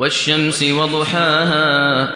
وَالشَّمْسِ وَضُحَاهَا